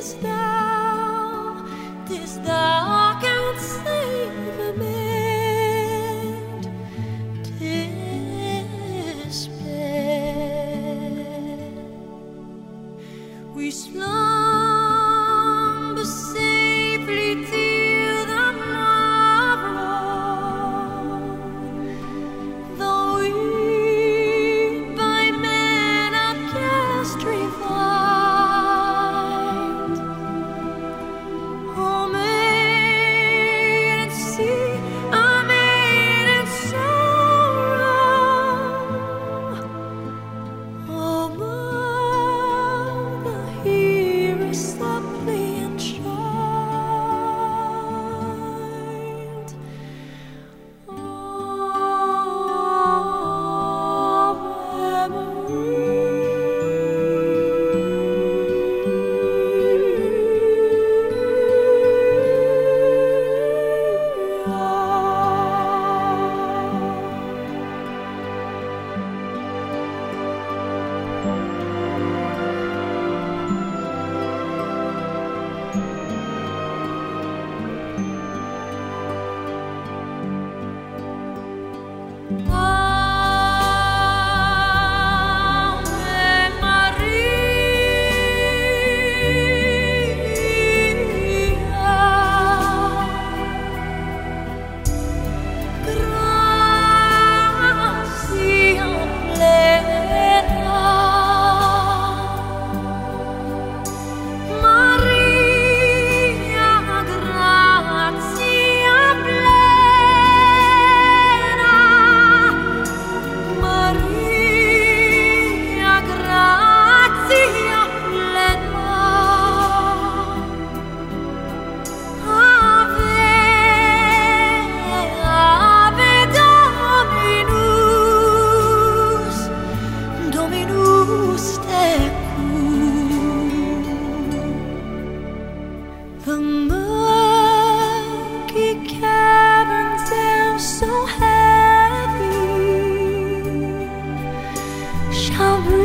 canst 我 shall breathe.